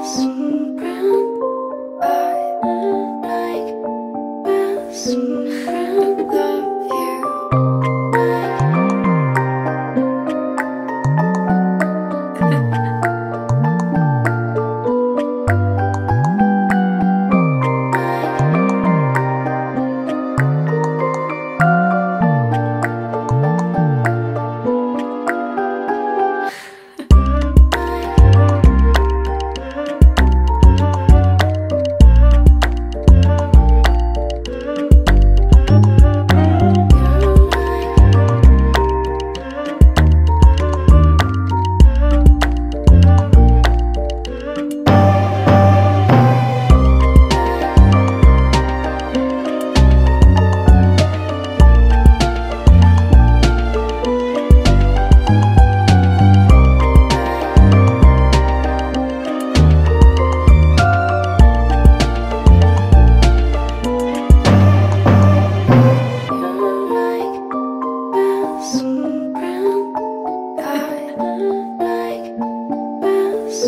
us.